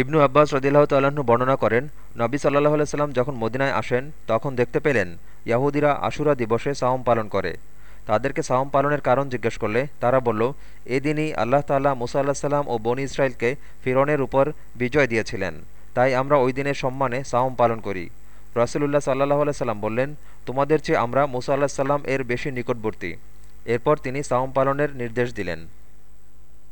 ইবনু আব্বাস রদিল্লাহ তাল্লাহ্ন বর্ণনা করেন, নবী সাল্লাহ সাল্লাম যখন মদিনায় আসেন, তখন দেখতে পেলেন ইয়াহুদিরা আশুরা দিবসে সাওম পালন করে। তাদেরকে সাওম পালনের কারণ জিজ্ঞেস করলে তারা বলল এদিনই আল্লাহ তাল্লাহ মুসা আল্লাহ সাল্লাম ও বনি ইসরায়েলকে ফিরনের উপর বিজয় দিয়েছিলেন। তাই আমরা ওই দিনের সম্মানে সাওম পালন করি। রসুল্লাহ সাল্লাহ সাল্লাম বললেন, তোমাদের চেয়ে আমরা মুসা আল্লাহ সাল্লাম এর বেশি নিকটবর্তী। এরপর তিনি সাওম পালনের নির্দেশ দিলেন।